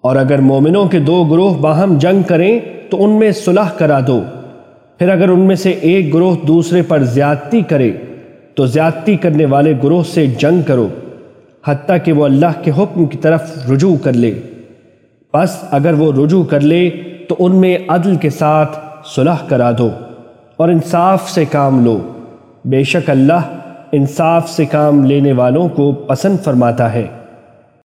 اور اگر مومنوں کے دو گروہ باہم جنگ کریں تو ان میں صلح کرا دو۔ پھر اگر ان میں سے ایک گروہ دوسرے پر زیادتی کرے، تو زیادتی کرنے والے گروہ سے جنگ کرو، حتیٰ کہ وہ اللہ کے حکم کی طرف رجوع کر لے۔ بس اگر وہ رجوع کر لے، تو ان میں عدل کے ساتھ صلح کرا دو اور انصاف سے کام لو۔ بے شک اللہ انصاف سے کام لینے والوں کو پسند فرماتا ہے۔